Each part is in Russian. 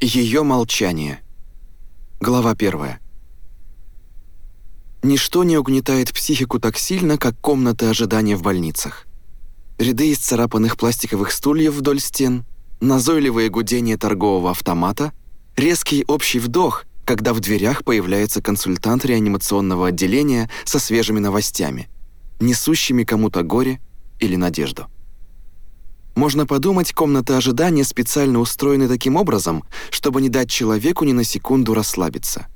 Ее молчание. Глава первая. Ничто не угнетает психику так сильно, как комнаты ожидания в больницах. Ряды из царапанных пластиковых стульев вдоль стен, назойливое гудение торгового автомата, резкий общий вдох, когда в дверях появляется консультант реанимационного отделения со свежими новостями, несущими кому-то горе или надежду. Можно подумать, комнаты ожидания специально устроены таким образом, чтобы не дать человеку ни на секунду расслабиться.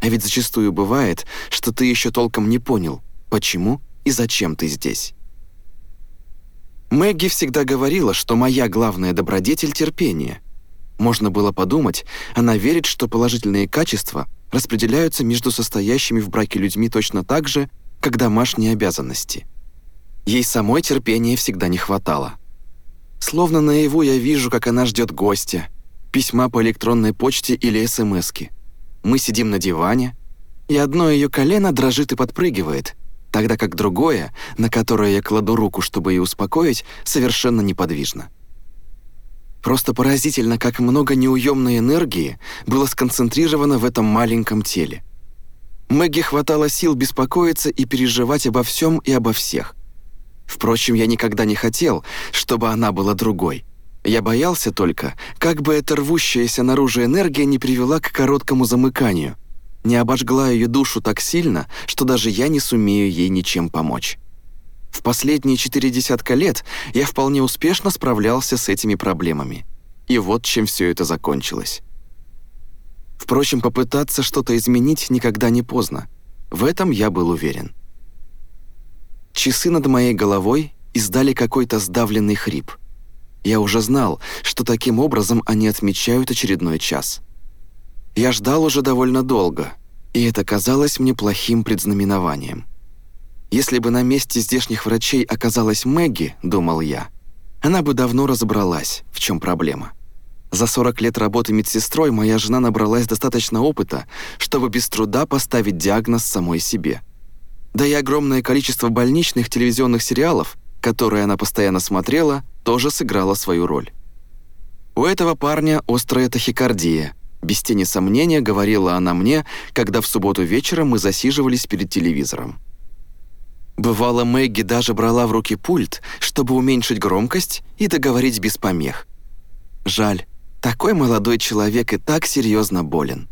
А ведь зачастую бывает, что ты еще толком не понял, почему и зачем ты здесь. Мэгги всегда говорила, что моя главная добродетель — терпение. Можно было подумать, она верит, что положительные качества распределяются между состоящими в браке людьми точно так же, как домашние обязанности. Ей самой терпения всегда не хватало. Словно наяву я вижу, как она ждет гостя, письма по электронной почте или СМСки. Мы сидим на диване, и одно ее колено дрожит и подпрыгивает, тогда как другое, на которое я кладу руку, чтобы ее успокоить, совершенно неподвижно. Просто поразительно, как много неуемной энергии было сконцентрировано в этом маленьком теле. Мэгги хватало сил беспокоиться и переживать обо всем и обо всех. Впрочем, я никогда не хотел, чтобы она была другой. Я боялся только, как бы эта рвущаяся наружу энергия не привела к короткому замыканию, не обожгла ее душу так сильно, что даже я не сумею ей ничем помочь. В последние четыре десятка лет я вполне успешно справлялся с этими проблемами. И вот чем все это закончилось. Впрочем, попытаться что-то изменить никогда не поздно. В этом я был уверен. Часы над моей головой издали какой-то сдавленный хрип. Я уже знал, что таким образом они отмечают очередной час. Я ждал уже довольно долго, и это казалось мне плохим предзнаменованием. Если бы на месте здешних врачей оказалась Мэгги, думал я, она бы давно разобралась, в чем проблема. За 40 лет работы медсестрой моя жена набралась достаточно опыта, чтобы без труда поставить диагноз самой себе – да и огромное количество больничных телевизионных сериалов, которые она постоянно смотрела, тоже сыграло свою роль. У этого парня острая тахикардия. Без тени сомнения говорила она мне, когда в субботу вечером мы засиживались перед телевизором. Бывало, Мэгги даже брала в руки пульт, чтобы уменьшить громкость и договорить без помех. Жаль, такой молодой человек и так серьезно болен.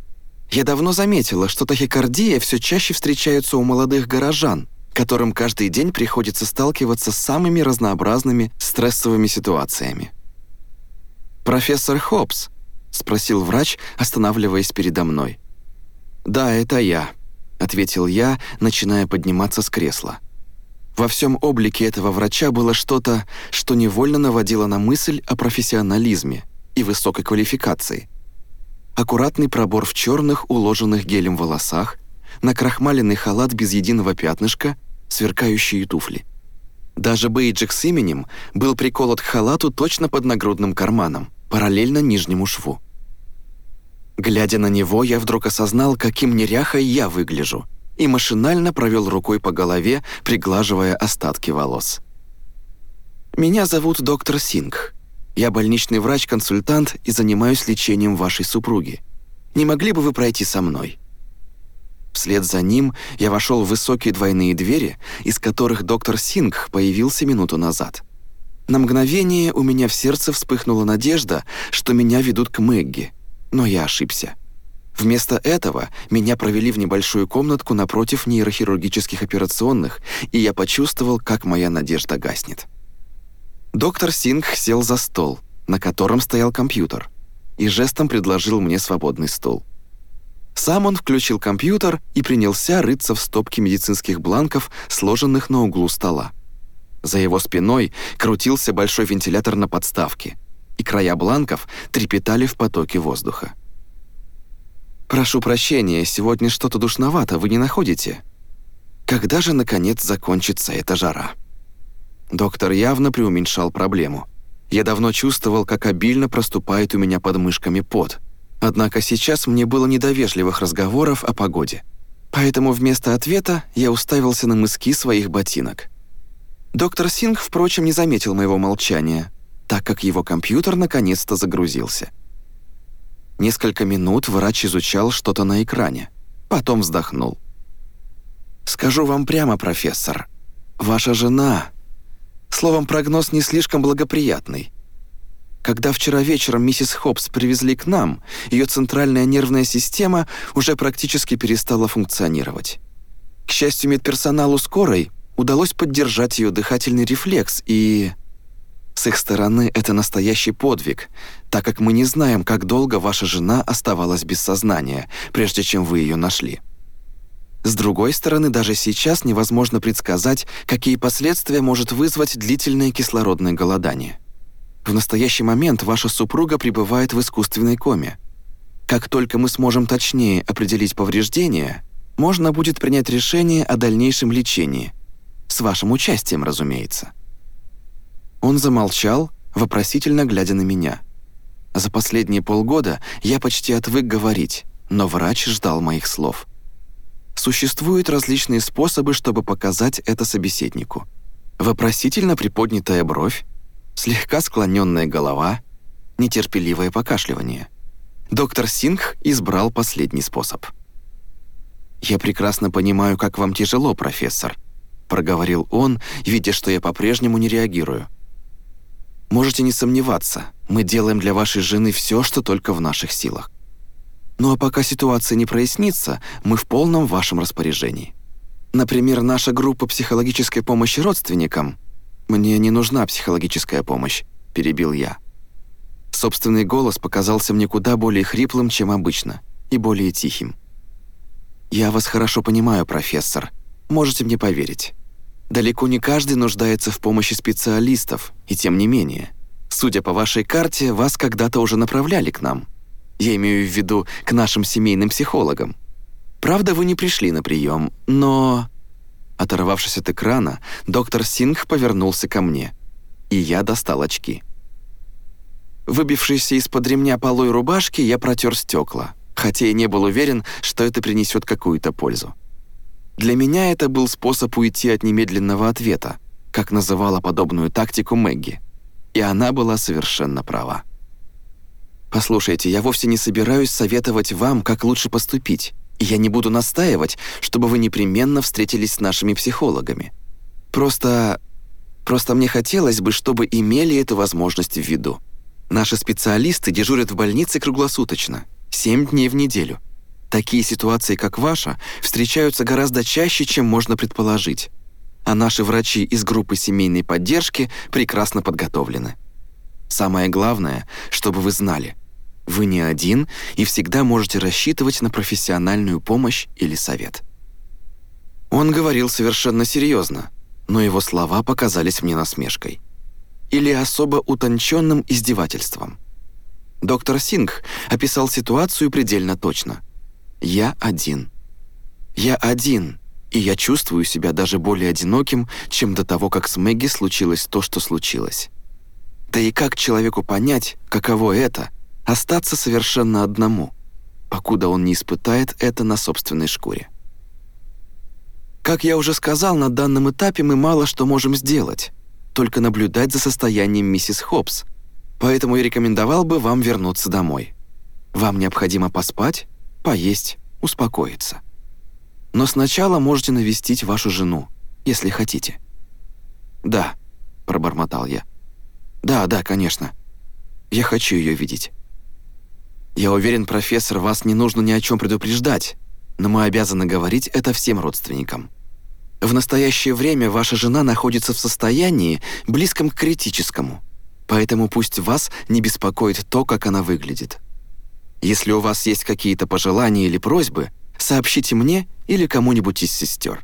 Я давно заметила, что тахикардия все чаще встречается у молодых горожан, которым каждый день приходится сталкиваться с самыми разнообразными стрессовыми ситуациями. «Профессор Хопс?» — спросил врач, останавливаясь передо мной. «Да, это я», — ответил я, начиная подниматься с кресла. Во всем облике этого врача было что-то, что невольно наводило на мысль о профессионализме и высокой квалификации — аккуратный пробор в черных, уложенных гелем волосах, накрахмаленный халат без единого пятнышка, сверкающие туфли. Даже бейджик с именем был приколот к халату точно под нагрудным карманом, параллельно нижнему шву. Глядя на него, я вдруг осознал, каким неряхой я выгляжу, и машинально провел рукой по голове, приглаживая остатки волос. «Меня зовут доктор Сингх. Я больничный врач-консультант и занимаюсь лечением вашей супруги. Не могли бы вы пройти со мной?» Вслед за ним я вошел в высокие двойные двери, из которых доктор Сингх появился минуту назад. На мгновение у меня в сердце вспыхнула надежда, что меня ведут к Мэгги, но я ошибся. Вместо этого меня провели в небольшую комнатку напротив нейрохирургических операционных, и я почувствовал, как моя надежда гаснет. Доктор Сингх сел за стол, на котором стоял компьютер, и жестом предложил мне свободный стул. Сам он включил компьютер и принялся рыться в стопке медицинских бланков, сложенных на углу стола. За его спиной крутился большой вентилятор на подставке, и края бланков трепетали в потоке воздуха. «Прошу прощения, сегодня что-то душновато, вы не находите? Когда же, наконец, закончится эта жара?» Доктор явно преуменьшал проблему. Я давно чувствовал, как обильно проступает у меня под мышками пот. Однако сейчас мне было недовежливых разговоров о погоде. Поэтому вместо ответа я уставился на мыски своих ботинок. Доктор Синг, впрочем, не заметил моего молчания, так как его компьютер наконец-то загрузился. Несколько минут врач изучал что-то на экране. Потом вздохнул. «Скажу вам прямо, профессор. Ваша жена... Словом, прогноз не слишком благоприятный. Когда вчера вечером миссис Хопс привезли к нам, ее центральная нервная система уже практически перестала функционировать. К счастью, медперсоналу скорой удалось поддержать ее дыхательный рефлекс и... С их стороны это настоящий подвиг, так как мы не знаем, как долго ваша жена оставалась без сознания, прежде чем вы ее нашли. С другой стороны, даже сейчас невозможно предсказать, какие последствия может вызвать длительное кислородное голодание. В настоящий момент ваша супруга пребывает в искусственной коме. Как только мы сможем точнее определить повреждения, можно будет принять решение о дальнейшем лечении. С вашим участием, разумеется. Он замолчал, вопросительно глядя на меня. За последние полгода я почти отвык говорить, но врач ждал моих слов. Существуют различные способы, чтобы показать это собеседнику. Вопросительно приподнятая бровь, слегка склоненная голова, нетерпеливое покашливание. Доктор Сингх избрал последний способ. «Я прекрасно понимаю, как вам тяжело, профессор», проговорил он, видя, что я по-прежнему не реагирую. Можете не сомневаться, мы делаем для вашей жены все, что только в наших силах. Ну а пока ситуация не прояснится, мы в полном вашем распоряжении. Например, наша группа психологической помощи родственникам. Мне не нужна психологическая помощь, перебил я. Собственный голос показался мне куда более хриплым, чем обычно, и более тихим. «Я вас хорошо понимаю, профессор. Можете мне поверить. Далеко не каждый нуждается в помощи специалистов, и тем не менее. Судя по вашей карте, вас когда-то уже направляли к нам. Я имею в виду к нашим семейным психологам. Правда, вы не пришли на прием, но...» Оторвавшись от экрана, доктор Сингх повернулся ко мне, и я достал очки. Выбившийся из-под ремня полой рубашки, я протер стекла, хотя и не был уверен, что это принесет какую-то пользу. Для меня это был способ уйти от немедленного ответа, как называла подобную тактику Мэгги. И она была совершенно права. «Послушайте, я вовсе не собираюсь советовать вам, как лучше поступить, и я не буду настаивать, чтобы вы непременно встретились с нашими психологами. Просто... просто мне хотелось бы, чтобы имели эту возможность в виду. Наши специалисты дежурят в больнице круглосуточно, 7 дней в неделю. Такие ситуации, как ваша, встречаются гораздо чаще, чем можно предположить. А наши врачи из группы семейной поддержки прекрасно подготовлены. Самое главное, чтобы вы знали, вы не один и всегда можете рассчитывать на профессиональную помощь или совет. Он говорил совершенно серьезно, но его слова показались мне насмешкой. Или особо утонченным издевательством. Доктор Сингх описал ситуацию предельно точно – я один. Я один, и я чувствую себя даже более одиноким, чем до того, как с Мэгги случилось то, что случилось. Да и как человеку понять, каково это — остаться совершенно одному, покуда он не испытает это на собственной шкуре? Как я уже сказал, на данном этапе мы мало что можем сделать, только наблюдать за состоянием миссис Хопс, поэтому я рекомендовал бы вам вернуться домой. Вам необходимо поспать, поесть, успокоиться. Но сначала можете навестить вашу жену, если хотите». «Да», — пробормотал я. «Да, да, конечно. Я хочу ее видеть». «Я уверен, профессор, вас не нужно ни о чем предупреждать, но мы обязаны говорить это всем родственникам. В настоящее время ваша жена находится в состоянии, близком к критическому, поэтому пусть вас не беспокоит то, как она выглядит. Если у вас есть какие-то пожелания или просьбы, сообщите мне или кому-нибудь из сестер.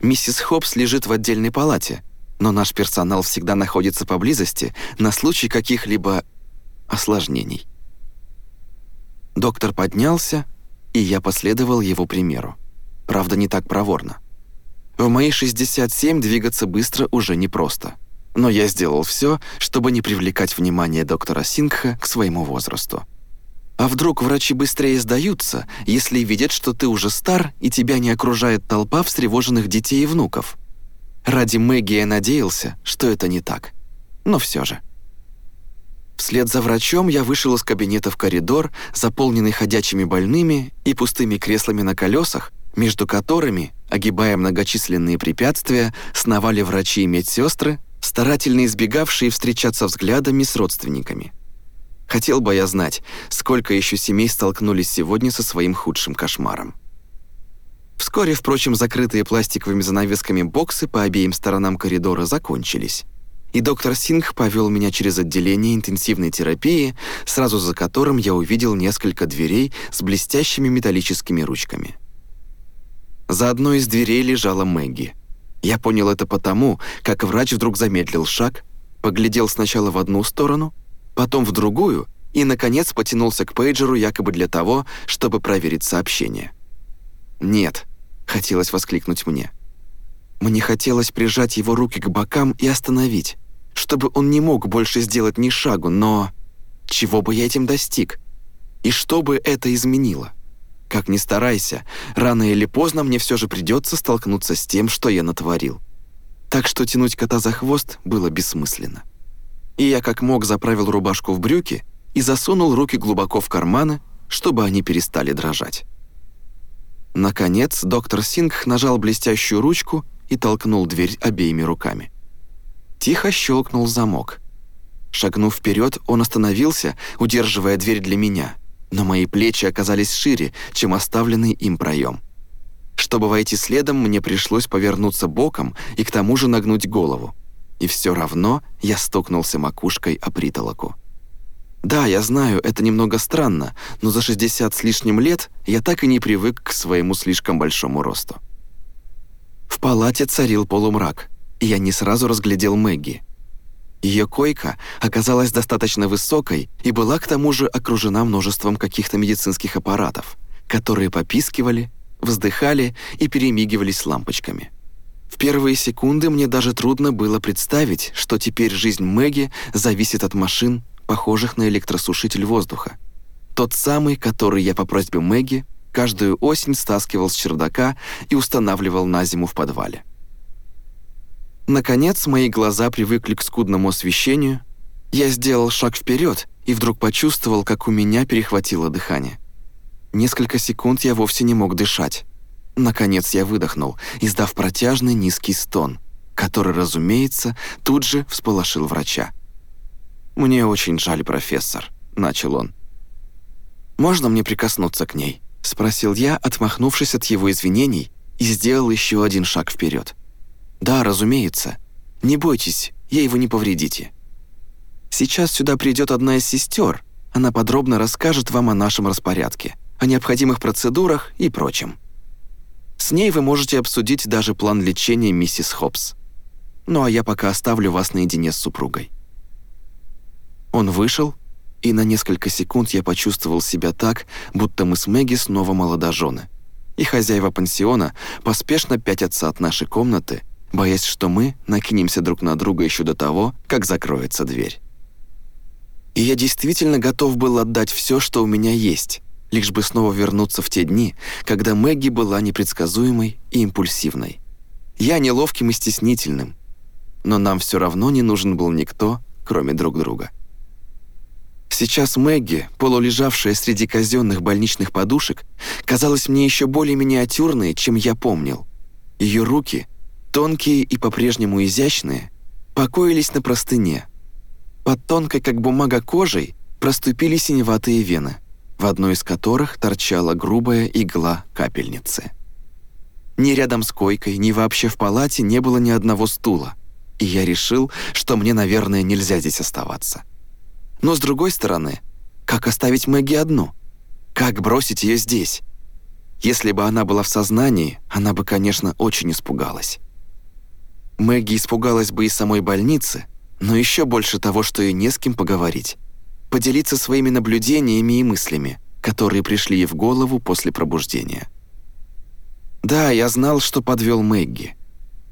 Миссис Хопс лежит в отдельной палате, но наш персонал всегда находится поблизости на случай каких-либо осложнений. Доктор поднялся, и я последовал его примеру. Правда, не так проворно. В мои 67 двигаться быстро уже непросто. Но я сделал все, чтобы не привлекать внимание доктора Сингха к своему возрасту. А вдруг врачи быстрее сдаются, если видят, что ты уже стар и тебя не окружает толпа встревоженных детей и внуков? Ради Мэгги я надеялся, что это не так. Но все же. Вслед за врачом я вышел из кабинета в коридор, заполненный ходячими больными и пустыми креслами на колесах, между которыми, огибая многочисленные препятствия, сновали врачи и медсестры, старательно избегавшие встречаться взглядами с родственниками. Хотел бы я знать, сколько еще семей столкнулись сегодня со своим худшим кошмаром. Вскоре, впрочем, закрытые пластиковыми занавесками боксы по обеим сторонам коридора закончились, и доктор Сингх повел меня через отделение интенсивной терапии, сразу за которым я увидел несколько дверей с блестящими металлическими ручками. За одной из дверей лежала Мэгги. Я понял это потому, как врач вдруг замедлил шаг, поглядел сначала в одну сторону, потом в другую и, наконец, потянулся к пейджеру якобы для того, чтобы проверить сообщение. «Нет», — хотелось воскликнуть мне. Мне хотелось прижать его руки к бокам и остановить, чтобы он не мог больше сделать ни шагу, но... Чего бы я этим достиг? И что бы это изменило? Как ни старайся, рано или поздно мне все же придется столкнуться с тем, что я натворил. Так что тянуть кота за хвост было бессмысленно. И я как мог заправил рубашку в брюки и засунул руки глубоко в карманы, чтобы они перестали дрожать. Наконец, доктор Сингх нажал блестящую ручку и толкнул дверь обеими руками. Тихо щелкнул замок. Шагнув вперед, он остановился, удерживая дверь для меня, но мои плечи оказались шире, чем оставленный им проем. Чтобы войти следом, мне пришлось повернуться боком и к тому же нагнуть голову. И все равно я стукнулся макушкой о притолоку. Да, я знаю, это немного странно, но за 60 с лишним лет я так и не привык к своему слишком большому росту. В палате царил полумрак, и я не сразу разглядел Мэгги. Ее койка оказалась достаточно высокой и была к тому же окружена множеством каких-то медицинских аппаратов, которые попискивали, вздыхали и перемигивались лампочками. В первые секунды мне даже трудно было представить, что теперь жизнь Мэгги зависит от машин похожих на электросушитель воздуха. Тот самый, который я по просьбе Мэгги каждую осень стаскивал с чердака и устанавливал на зиму в подвале. Наконец, мои глаза привыкли к скудному освещению. Я сделал шаг вперед и вдруг почувствовал, как у меня перехватило дыхание. Несколько секунд я вовсе не мог дышать. Наконец я выдохнул, издав протяжный низкий стон, который, разумеется, тут же всполошил врача. «Мне очень жаль, профессор», — начал он. «Можно мне прикоснуться к ней?» — спросил я, отмахнувшись от его извинений, и сделал еще один шаг вперед. «Да, разумеется. Не бойтесь, ей вы не повредите. Сейчас сюда придет одна из сестер. Она подробно расскажет вам о нашем распорядке, о необходимых процедурах и прочем. С ней вы можете обсудить даже план лечения миссис Хопс. Ну а я пока оставлю вас наедине с супругой». Он вышел, и на несколько секунд я почувствовал себя так, будто мы с Мэгги снова молодожены. И хозяева пансиона поспешно пятятся от нашей комнаты, боясь, что мы накинемся друг на друга еще до того, как закроется дверь. И я действительно готов был отдать все, что у меня есть, лишь бы снова вернуться в те дни, когда Мэгги была непредсказуемой и импульсивной. Я неловким и стеснительным, но нам все равно не нужен был никто, кроме друг друга. Сейчас Мэгги, полулежавшая среди казенных больничных подушек, казалась мне еще более миниатюрной, чем я помнил. Ее руки, тонкие и по-прежнему изящные, покоились на простыне. Под тонкой, как бумага, кожей проступили синеватые вены, в одной из которых торчала грубая игла капельницы. Ни рядом с койкой, ни вообще в палате не было ни одного стула, и я решил, что мне, наверное, нельзя здесь оставаться. Но с другой стороны, как оставить Мэгги одну? Как бросить ее здесь? Если бы она была в сознании, она бы, конечно, очень испугалась. Мэгги испугалась бы и самой больницы, но еще больше того, что ей не с кем поговорить. Поделиться своими наблюдениями и мыслями, которые пришли ей в голову после пробуждения. Да, я знал, что подвел Мэгги.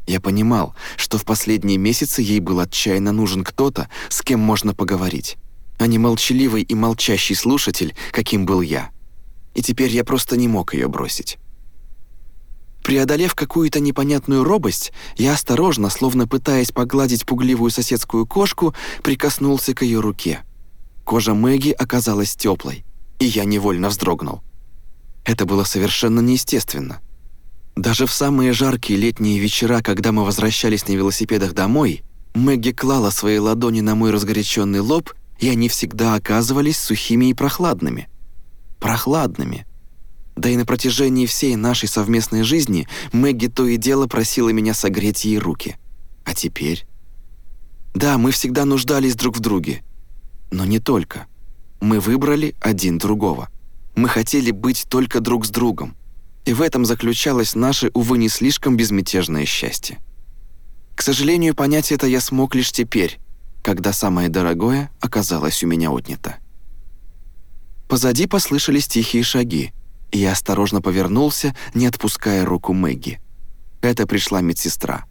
Я понимал, что в последние месяцы ей был отчаянно нужен кто-то, с кем можно поговорить а не молчаливый и молчащий слушатель, каким был я. И теперь я просто не мог ее бросить. Преодолев какую-то непонятную робость, я осторожно, словно пытаясь погладить пугливую соседскую кошку, прикоснулся к ее руке. Кожа Мэгги оказалась теплой, и я невольно вздрогнул. Это было совершенно неестественно. Даже в самые жаркие летние вечера, когда мы возвращались на велосипедах домой, Мэгги клала свои ладони на мой разгоряченный лоб, и они всегда оказывались сухими и прохладными. Прохладными. Да и на протяжении всей нашей совместной жизни Мэгги то и дело просила меня согреть ей руки. А теперь... Да, мы всегда нуждались друг в друге. Но не только. Мы выбрали один другого. Мы хотели быть только друг с другом. И в этом заключалось наше, увы, не слишком безмятежное счастье. К сожалению, понять это я смог лишь теперь, когда самое дорогое оказалось у меня отнято. Позади послышались тихие шаги, и я осторожно повернулся, не отпуская руку Мэгги. Это пришла медсестра.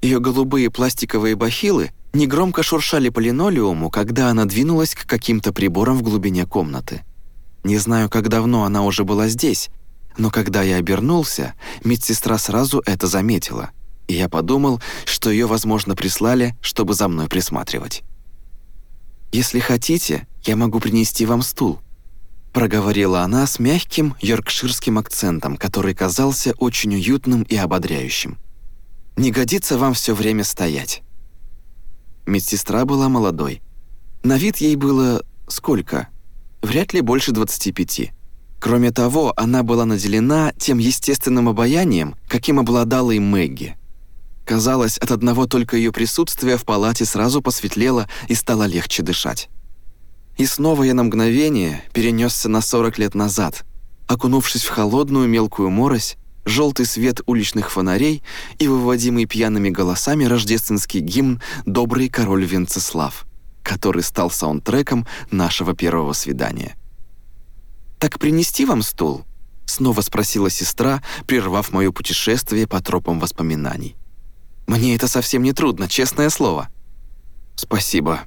Ее голубые пластиковые бахилы негромко шуршали по линолеуму, когда она двинулась к каким-то приборам в глубине комнаты. Не знаю, как давно она уже была здесь, но когда я обернулся, медсестра сразу это заметила, и я подумал, что ее, возможно, прислали, чтобы за мной присматривать. «Если хотите, я могу принести вам стул», проговорила она с мягким йоркширским акцентом, который казался очень уютным и ободряющим. «Не годится вам все время стоять». Медсестра была молодой. На вид ей было сколько? Вряд ли больше 25. Кроме того, она была наделена тем естественным обаянием, каким обладала и Мэгги. Казалось, от одного только ее присутствия в палате сразу посветлело и стало легче дышать. И снова я на мгновение перенесся на 40 лет назад, окунувшись в холодную мелкую морось, желтый свет уличных фонарей и выводимый пьяными голосами рождественский гимн «Добрый король Венцеслав», который стал саундтреком нашего первого свидания. «Так принести вам стул?» — снова спросила сестра, прервав мое путешествие по тропам воспоминаний. «Мне это совсем не трудно, честное слово». «Спасибо.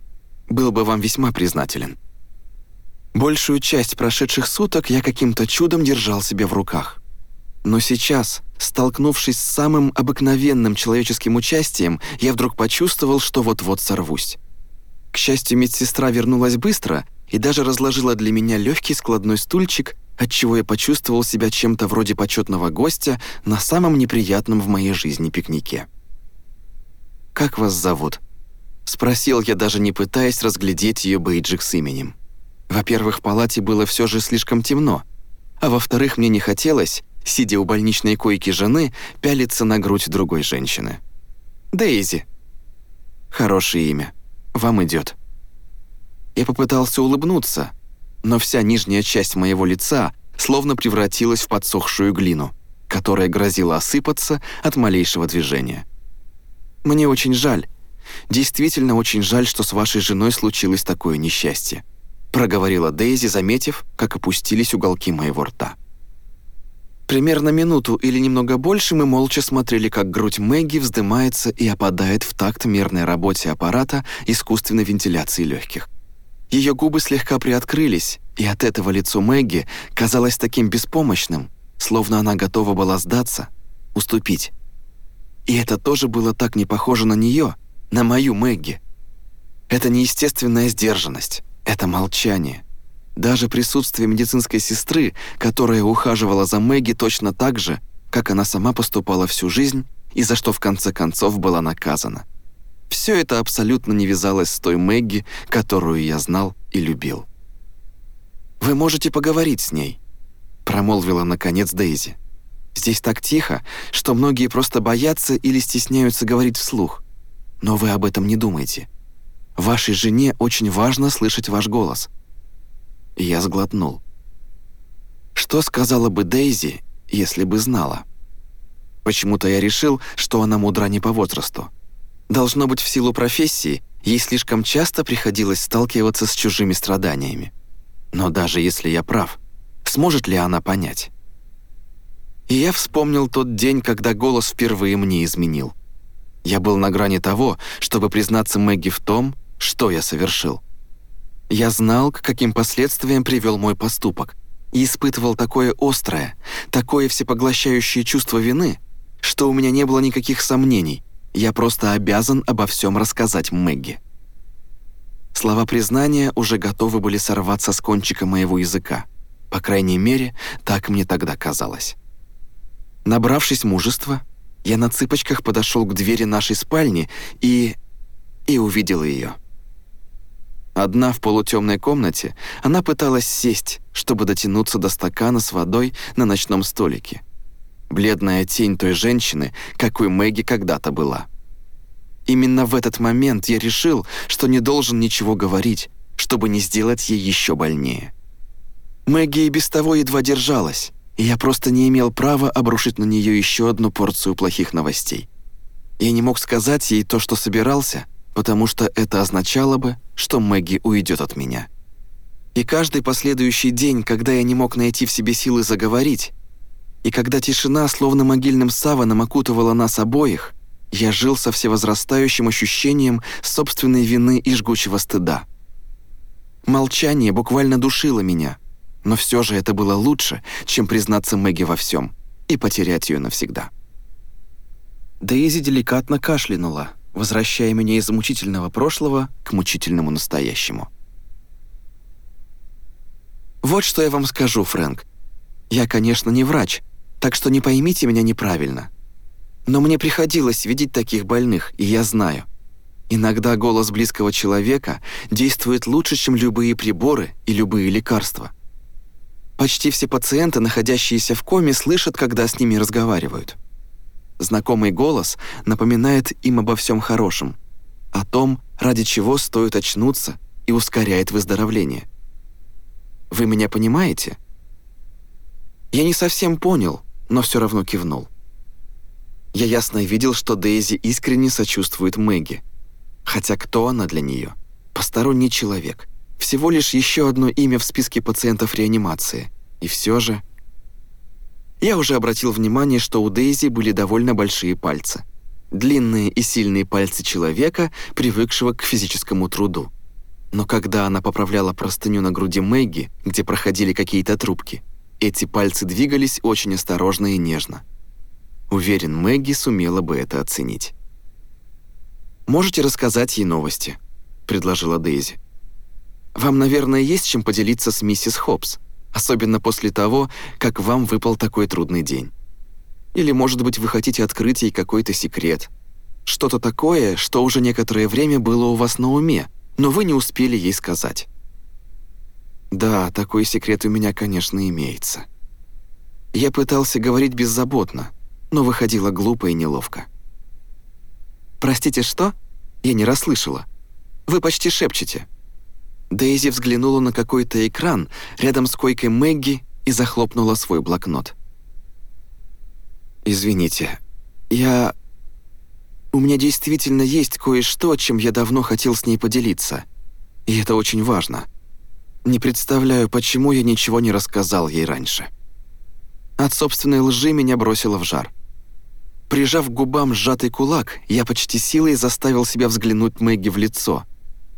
Был бы вам весьма признателен». Большую часть прошедших суток я каким-то чудом держал себя в руках. Но сейчас, столкнувшись с самым обыкновенным человеческим участием, я вдруг почувствовал, что вот-вот сорвусь. К счастью, медсестра вернулась быстро и даже разложила для меня легкий складной стульчик, отчего я почувствовал себя чем-то вроде почетного гостя на самом неприятном в моей жизни пикнике. «Как вас зовут?» — спросил я, даже не пытаясь разглядеть ее бейджик с именем. Во-первых, в палате было все же слишком темно, а во-вторых, мне не хотелось, сидя у больничной койки жены, пялиться на грудь другой женщины. «Дейзи». «Хорошее имя. Вам идет». Я попытался улыбнуться, но вся нижняя часть моего лица словно превратилась в подсохшую глину, которая грозила осыпаться от малейшего движения. «Мне очень жаль. Действительно очень жаль, что с вашей женой случилось такое несчастье», проговорила Дейзи, заметив, как опустились уголки моего рта. Примерно минуту или немного больше мы молча смотрели, как грудь Мэгги вздымается и опадает в такт мерной работе аппарата искусственной вентиляции легких. Ее губы слегка приоткрылись, и от этого лицо Мэгги казалось таким беспомощным, словно она готова была сдаться, уступить. И это тоже было так не похоже на нее, на мою Мэгги. Это неестественная сдержанность, это молчание — даже присутствие медицинской сестры, которая ухаживала за Мэгги точно так же, как она сама поступала всю жизнь и за что в конце концов была наказана. Все это абсолютно не вязалось с той Мэгги, которую я знал и любил. «Вы можете поговорить с ней», — промолвила наконец Дейзи. «Здесь так тихо, что многие просто боятся или стесняются говорить вслух. Но вы об этом не думайте. Вашей жене очень важно слышать ваш голос». Я сглотнул. Что сказала бы Дейзи, если бы знала? Почему-то я решил, что она мудра не по возрасту. Должно быть, в силу профессии ей слишком часто приходилось сталкиваться с чужими страданиями. Но даже если я прав, сможет ли она понять? И я вспомнил тот день, когда голос впервые мне изменил. Я был на грани того, чтобы признаться Мэгги в том, что я совершил. Я знал, к каким последствиям привел мой поступок, и испытывал такое острое, такое всепоглощающее чувство вины, что у меня не было никаких сомнений. Я просто обязан обо всем рассказать Мэгги. Слова признания уже готовы были сорваться с кончика моего языка. По крайней мере, так мне тогда казалось. Набравшись мужества, я на цыпочках подошел к двери нашей спальни и... и увидел ее. Одна в полутемной комнате, она пыталась сесть, чтобы дотянуться до стакана с водой на ночном столике. Бледная тень той женщины, какой Мэгги когда-то была. Именно в этот момент я решил, что не должен ничего говорить, чтобы не сделать ей еще больнее. Мэгги и без того едва держалась, и я просто не имел права обрушить на нее еще одну порцию плохих новостей. Я не мог сказать ей то, что собирался, потому что это означало бы, что Мэгги уйдет от меня. И каждый последующий день, когда я не мог найти в себе силы заговорить, и когда тишина словно могильным саваном окутывала нас обоих, я жил со всевозрастающим ощущением собственной вины и жгучего стыда. Молчание буквально душило меня, но все же это было лучше, чем признаться Мэгги во всем и потерять ее навсегда. Дейзи деликатно кашлянула, возвращая меня из мучительного прошлого к мучительному настоящему. «Вот что я вам скажу, Фрэнк. Я, конечно, не врач, так что не поймите меня неправильно. Но мне приходилось видеть таких больных, и я знаю. Иногда голос близкого человека действует лучше, чем любые приборы и любые лекарства. Почти все пациенты, находящиеся в коме, слышат, когда с ними разговаривают. Знакомый голос напоминает им обо всем хорошем, о том, ради чего стоит очнуться и ускоряет выздоровление. Вы меня понимаете? Я не совсем понял, но все равно кивнул. Я ясно видел, что Дейзи искренне сочувствует Мэгги. Хотя кто она для нее? Посторонний человек. Всего лишь еще одно имя в списке пациентов реанимации. И все же я уже обратил внимание, что у Дейзи были довольно большие пальцы. Длинные и сильные пальцы человека, привыкшего к физическому труду. Но когда она поправляла простыню на груди Мэгги, где проходили какие-то трубки, эти пальцы двигались очень осторожно и нежно. Уверен, Мэгги сумела бы это оценить. «Можете рассказать ей новости?» – предложила Дейзи. «Вам, наверное, есть чем поделиться с миссис Хопс?» особенно после того, как вам выпал такой трудный день. Или, может быть, вы хотите открыть ей какой-то секрет. Что-то такое, что уже некоторое время было у вас на уме, но вы не успели ей сказать. Да, такой секрет у меня, конечно, имеется. Я пытался говорить беззаботно, но выходило глупо и неловко. «Простите, что?» Я не расслышала. «Вы почти шепчете». Дейзи взглянула на какой-то экран рядом с койкой Мэгги и захлопнула свой блокнот. «Извините, я... У меня действительно есть кое-что, чем я давно хотел с ней поделиться. И это очень важно. Не представляю, почему я ничего не рассказал ей раньше». От собственной лжи меня бросило в жар. Прижав к губам сжатый кулак, я почти силой заставил себя взглянуть Мэгги в лицо –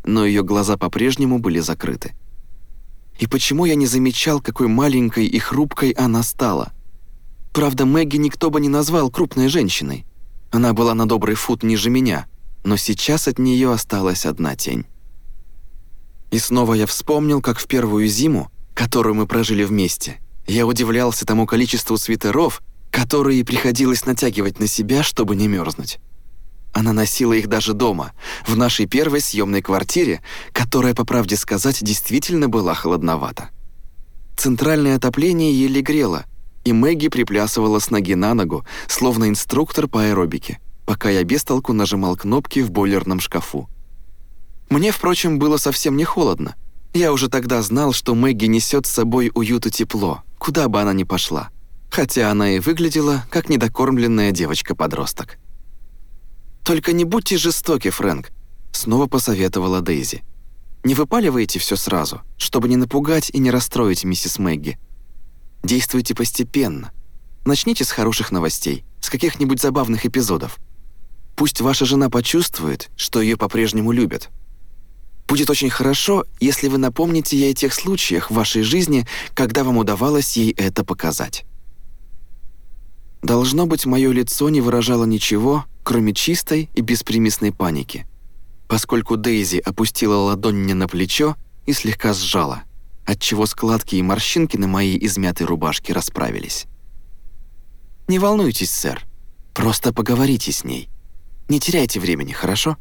но ее глаза по-прежнему были закрыты. И почему я не замечал, какой маленькой и хрупкой она стала? Правда, Мэгги никто бы не назвал крупной женщиной. Она была на добрый фут ниже меня, но сейчас от нее осталась одна тень. И снова я вспомнил, как в первую зиму, которую мы прожили вместе, я удивлялся тому количеству свитеров, которые приходилось натягивать на себя, чтобы не мерзнуть. Она носила их даже дома, в нашей первой съемной квартире, которая, по правде сказать, действительно была холодновата. Центральное отопление еле грело, и Мэгги приплясывала с ноги на ногу, словно инструктор по аэробике, пока я без толку нажимал кнопки в бойлерном шкафу. Мне, впрочем, было совсем не холодно. Я уже тогда знал, что Мэгги несет с собой уют и тепло, куда бы она ни пошла, хотя она и выглядела как недокормленная девочка-подросток. «Только не будьте жестоки, Фрэнк», — снова посоветовала Дейзи. «Не выпаливайте все сразу, чтобы не напугать и не расстроить миссис Мэгги. Действуйте постепенно. Начните с хороших новостей, с каких-нибудь забавных эпизодов. Пусть ваша жена почувствует, что ее по-прежнему любят. Будет очень хорошо, если вы напомните ей о тех случаях в вашей жизни, когда вам удавалось ей это показать». Должно быть, мое лицо не выражало ничего, кроме чистой и беспримесной паники. поскольку Дейзи опустила ладонь мне на плечо и слегка сжала, отчего складки и морщинки на моей измятой рубашке расправились. «Не волнуйтесь, сэр. Просто поговорите с ней. Не теряйте времени, хорошо?»